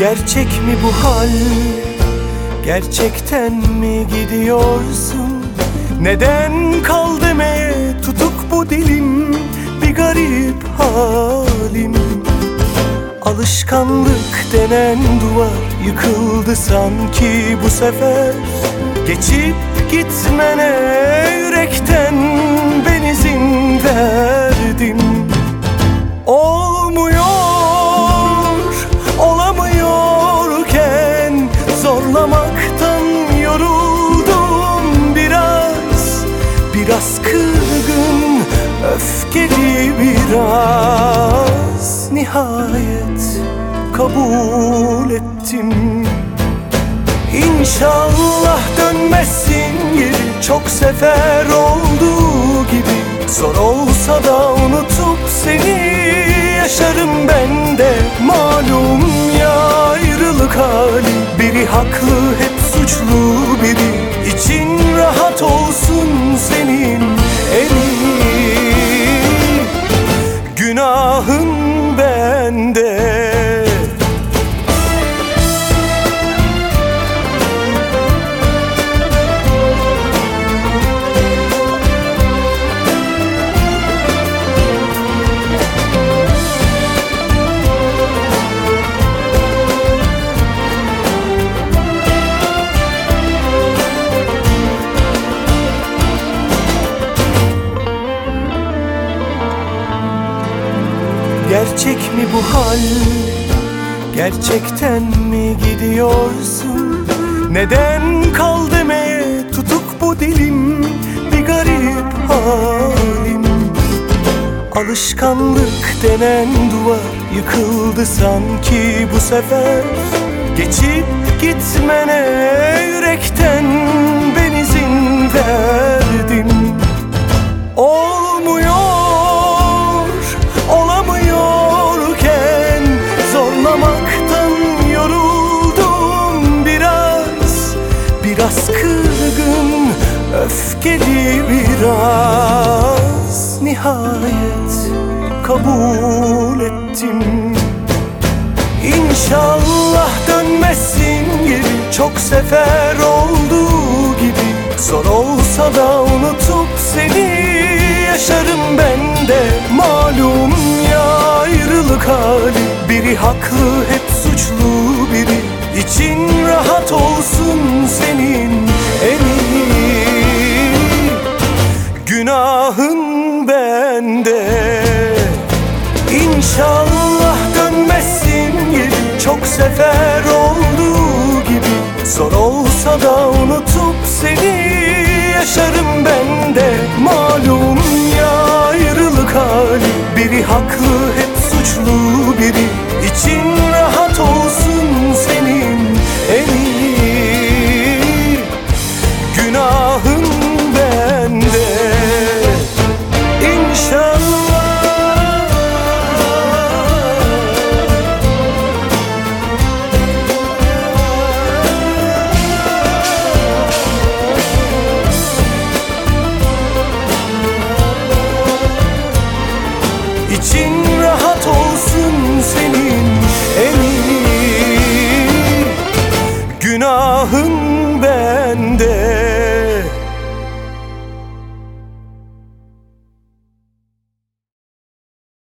Gerçek mi bu hal? Gerçekten mi gidiyorsun? Neden kal demeye tutuk bu dilim Bir garip halim Alışkanlık denen duvar yıkıldı sanki bu sefer Geçip gitmene yürekten biraz Nihayet kabul ettim. İnşallah dönmezsin geri. Çok sefer olduğu gibi. Zor olsa da unutup seni yaşarım ben de. Malum ya ayrılık hali. Biri haklı hep suçlu biri. İçin rahat olsun senin Gerçek mi bu hal? Gerçekten mi gidiyorsun? Neden kal demeye tutuk bu dilim Bir garip halim Alışkanlık denen duvar yıkıldı sanki bu sefer Geçip gitmene yürekten ben izin verdim Biraz kırgın, öfkeli biraz. Nihayet kabul ettim. İnşallah dönmezsin geri Çok sefer olduğu gibi. Zor olsa da unutup seni yaşarım ben de. Malum ya ayrılık hali Biri haklı hep suçlu biri. İçin olsun senin emin. Günahın bende. İnşallah dönmezsin geri Çok sefer olduğu gibi. Zor olsa da unutup seni yaşarım ben de. Malum ya ayrılık hali. Biri haklı